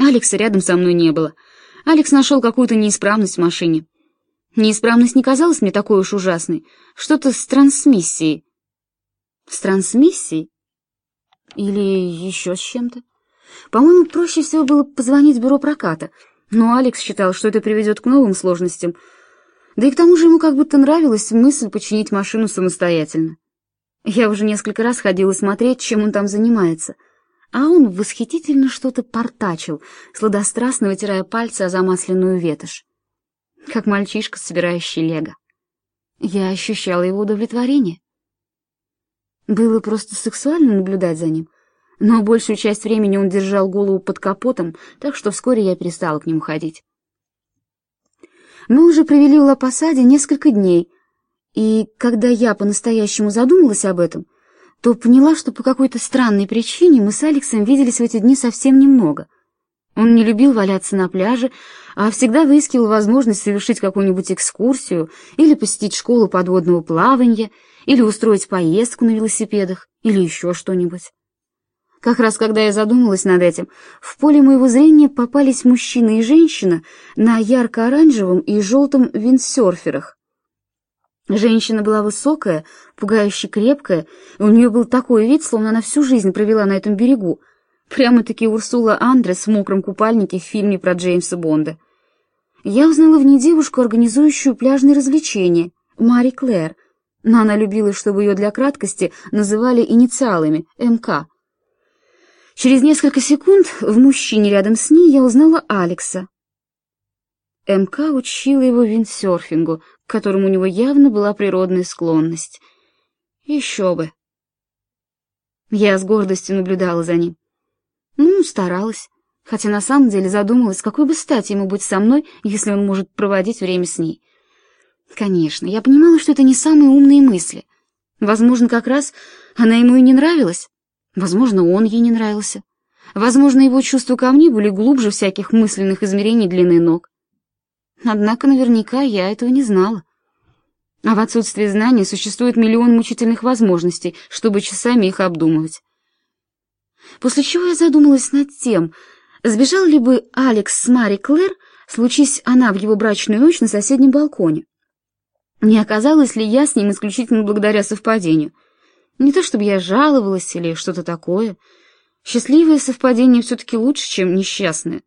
Алекса рядом со мной не было. Алекс нашел какую-то неисправность в машине. Неисправность не казалась мне такой уж ужасной. Что-то с трансмиссией. С трансмиссией? Или еще с чем-то? По-моему, проще всего было позвонить в бюро проката, но Алекс считал, что это приведет к новым сложностям. Да и к тому же ему как будто нравилась мысль починить машину самостоятельно. Я уже несколько раз ходила смотреть, чем он там занимается, а он восхитительно что-то портачил, сладострастно вытирая пальцы о замасленную ветошь. Как мальчишка, собирающий лего. Я ощущала его удовлетворение. Было просто сексуально наблюдать за ним, но большую часть времени он держал голову под капотом, так что вскоре я перестала к нему ходить. Мы уже провели в Лапосаде несколько дней — и когда я по-настоящему задумалась об этом, то поняла, что по какой-то странной причине мы с Алексом виделись в эти дни совсем немного. Он не любил валяться на пляже, а всегда выискивал возможность совершить какую-нибудь экскурсию или посетить школу подводного плавания, или устроить поездку на велосипедах, или еще что-нибудь. Как раз когда я задумалась над этим, в поле моего зрения попались мужчина и женщина на ярко-оранжевом и желтом виндсерферах. Женщина была высокая, пугающе крепкая, и у нее был такой вид, словно она всю жизнь провела на этом берегу. Прямо-таки Урсула Андрес в мокром купальнике в фильме про Джеймса Бонда. Я узнала в ней девушку, организующую пляжные развлечения, Мари Клэр, но она любила, чтобы ее для краткости называли инициалами МК. Через несколько секунд в мужчине рядом с ней я узнала Алекса. МК учила его виндсерфингу, к которому у него явно была природная склонность. Еще бы. Я с гордостью наблюдала за ним. Ну, старалась, хотя на самом деле задумалась, какой бы стати ему быть со мной, если он может проводить время с ней. Конечно, я понимала, что это не самые умные мысли. Возможно, как раз она ему и не нравилась. Возможно, он ей не нравился. Возможно, его чувства ко мне были глубже всяких мысленных измерений длины ног. Однако наверняка я этого не знала. А в отсутствии знаний существует миллион мучительных возможностей, чтобы часами их обдумывать. После чего я задумалась над тем, сбежал ли бы Алекс с Мари Клэр, случись она в его брачную ночь на соседнем балконе. Не оказалось ли я с ним исключительно благодаря совпадению? Не то чтобы я жаловалась или что-то такое. Счастливое совпадение все-таки лучше, чем несчастное.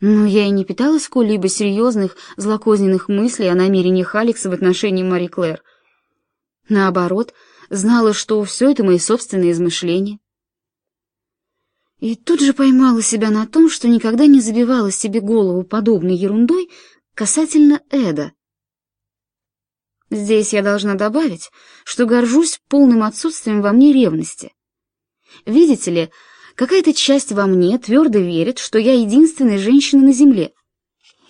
Но я и не питала сколь-либо серьезных, злокозненных мыслей о намерениях Алекса в отношении Мари Клэр. Наоборот, знала, что все это мои собственные измышления. И тут же поймала себя на том, что никогда не забивала себе голову подобной ерундой касательно Эда. Здесь я должна добавить, что горжусь полным отсутствием во мне ревности. Видите ли, Какая-то часть во мне твердо верит, что я единственная женщина на земле.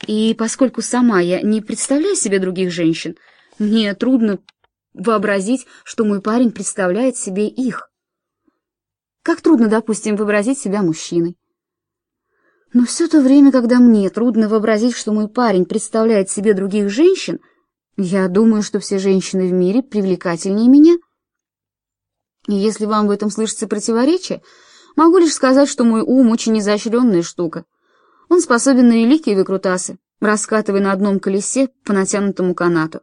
И поскольку сама я не представляю себе других женщин, мне трудно вообразить, что мой парень представляет себе их. Как трудно, допустим, вообразить себя мужчиной. Но все то время, когда мне трудно вообразить, что мой парень представляет себе других женщин, я думаю, что все женщины в мире привлекательнее меня. И если вам в этом слышится противоречие, Могу лишь сказать, что мой ум очень изощренная штука. Он способен на великие выкрутасы, раскатывая на одном колесе по натянутому канату.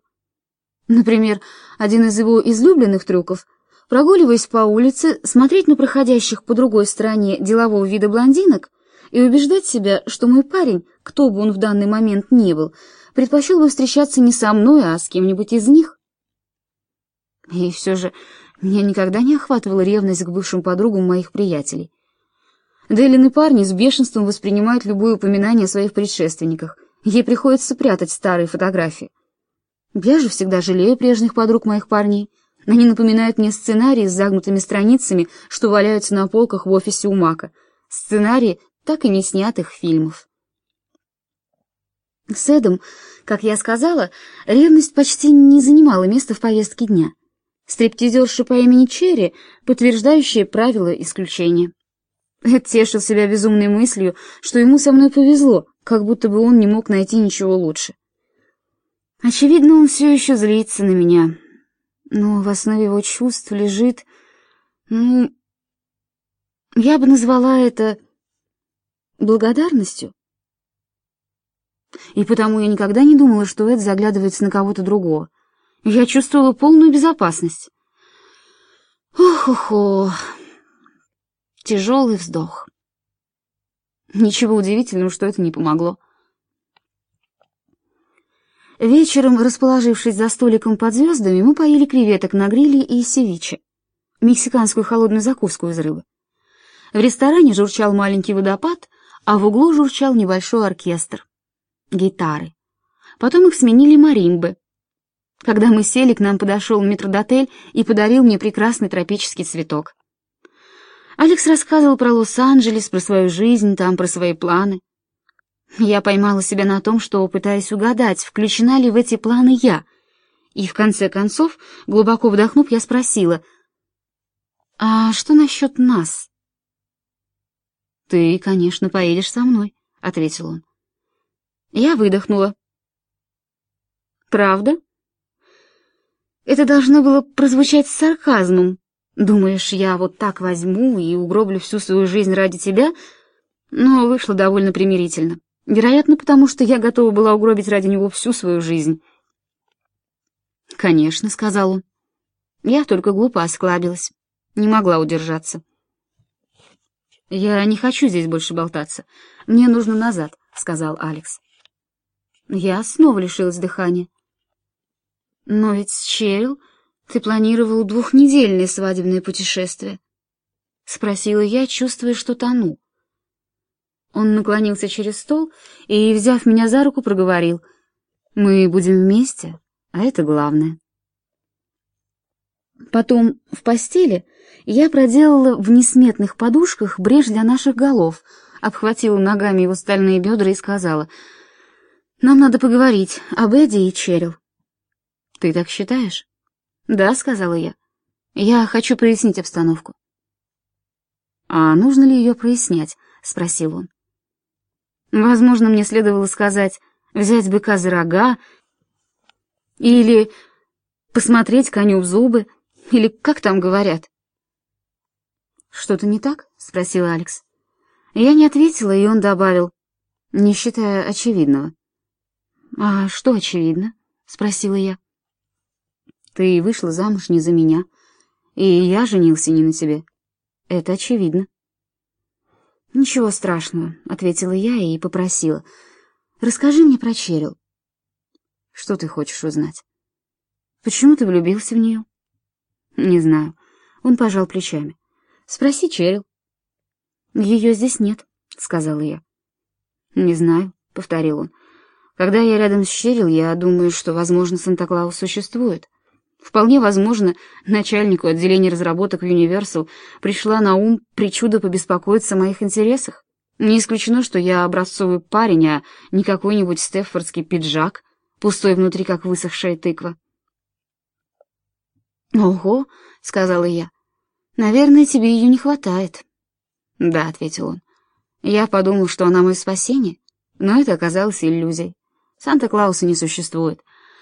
Например, один из его излюбленных трюков — прогуливаясь по улице, смотреть на проходящих по другой стороне делового вида блондинок и убеждать себя, что мой парень, кто бы он в данный момент ни был, предпочел бы встречаться не со мной, а с кем-нибудь из них. И все же меня никогда не охватывала ревность к бывшим подругам моих приятелей. Делин и парни с бешенством воспринимают любое упоминание о своих предшественниках. Ей приходится прятать старые фотографии. Я же всегда жалею прежних подруг моих парней. Они напоминают мне сценарии с загнутыми страницами, что валяются на полках в офисе у Мака. Сценарии так и не снятых фильмов. С Эдом, как я сказала, ревность почти не занимала места в повестке дня стриптизерша по имени Черри, подтверждающая правила исключения. Эд тешил себя безумной мыслью, что ему со мной повезло, как будто бы он не мог найти ничего лучше. Очевидно, он все еще злится на меня, но в основе его чувств лежит... Ну, я бы назвала это благодарностью. И потому я никогда не думала, что Эд заглядывается на кого-то другого. Я чувствовала полную безопасность. Ох-охо! Тяжелый вздох. Ничего удивительного, что это не помогло. Вечером, расположившись за столиком под звездами, мы поели креветок на гриле и севиче, мексиканскую холодную закуску из рыбы. В ресторане журчал маленький водопад, а в углу журчал небольшой оркестр. Гитары. Потом их сменили маримбы. Когда мы сели, к нам подошел метрдотель и подарил мне прекрасный тропический цветок. Алекс рассказывал про Лос-Анджелес, про свою жизнь там, про свои планы. Я поймала себя на том, что пытаюсь угадать, включена ли в эти планы я. И в конце концов, глубоко вдохнув, я спросила, «А что насчет нас?» «Ты, конечно, поедешь со мной», — ответил он. Я выдохнула. «Правда?» Это должно было прозвучать с сарказмом. Думаешь, я вот так возьму и угроблю всю свою жизнь ради тебя? Но вышло довольно примирительно. Вероятно, потому что я готова была угробить ради него всю свою жизнь. «Конечно», — сказал он. Я только глупо осклабилась. Не могла удержаться. «Я не хочу здесь больше болтаться. Мне нужно назад», — сказал Алекс. Я снова лишилась дыхания. «Но ведь, Черил, ты планировал двухнедельное свадебное путешествие?» — спросила я, чувствуя, что тону. Он наклонился через стол и, взяв меня за руку, проговорил. «Мы будем вместе, а это главное». Потом в постели я проделала в несметных подушках брешь для наших голов, обхватила ногами его стальные бедра и сказала, «Нам надо поговорить об Эдди и Черил». «Ты так считаешь?» «Да», — сказала я. «Я хочу прояснить обстановку». «А нужно ли ее прояснять?» — спросил он. «Возможно, мне следовало сказать, взять быка за рога или посмотреть коню в зубы, или как там говорят». «Что-то не так?» — спросил Алекс. Я не ответила, и он добавил, не считая очевидного. «А что очевидно?» — спросила я. Ты вышла замуж не за меня, и я женился не на тебе. Это очевидно. Ничего страшного, ответила я и попросила. Расскажи мне про Черил. Что ты хочешь узнать? Почему ты влюбился в нее? Не знаю. Он пожал плечами. Спроси Черил. Ее здесь нет, сказала я. Не знаю, повторил он. Когда я рядом с Черил, я думаю, что, возможно, Санта-Клаус существует. Вполне возможно, начальнику отделения разработок Universal пришла на ум причуда побеспокоиться о моих интересах. Не исключено, что я образцовый парень, а не какой-нибудь стефордский пиджак, пустой внутри, как высохшая тыква. «Ого», — сказала я, — «наверное, тебе ее не хватает». «Да», — ответил он. «Я подумал, что она мое спасение, но это оказалось иллюзией. Санта-Клауса не существует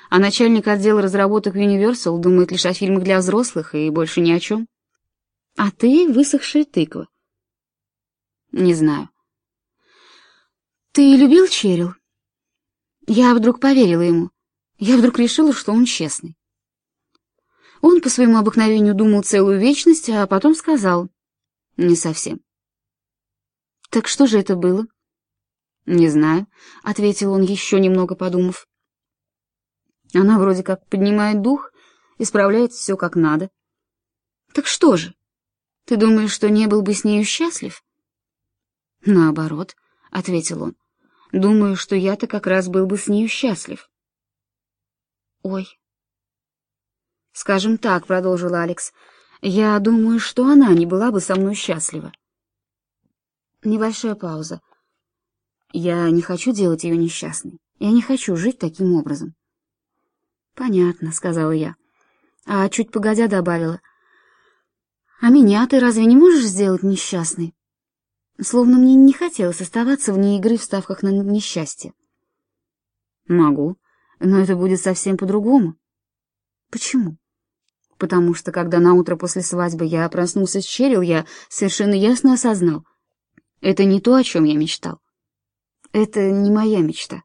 а начальник отдела разработок Universal думает лишь о фильмах для взрослых и больше ни о чем. А ты высохшая тыква. Не знаю. Ты любил Черил? Я вдруг поверила ему. Я вдруг решила, что он честный. Он по своему обыкновению думал целую вечность, а потом сказал. Не совсем. Так что же это было? Не знаю, — ответил он, еще немного подумав. Она вроде как поднимает дух и справляется все как надо. Так что же? Ты думаешь, что не был бы с нею счастлив? Наоборот, — ответил он. Думаю, что я-то как раз был бы с нею счастлив. Ой. Скажем так, — продолжил Алекс, — я думаю, что она не была бы со мной счастлива. Небольшая пауза. Я не хочу делать ее несчастной. Я не хочу жить таким образом. «Понятно», — сказала я. А чуть погодя добавила. «А меня ты разве не можешь сделать несчастной?» Словно мне не хотелось оставаться вне игры в ставках на несчастье. «Могу, но это будет совсем по-другому». «Почему?» «Потому что, когда на утро после свадьбы я проснулся с Черил, я совершенно ясно осознал. Это не то, о чем я мечтал. Это не моя мечта.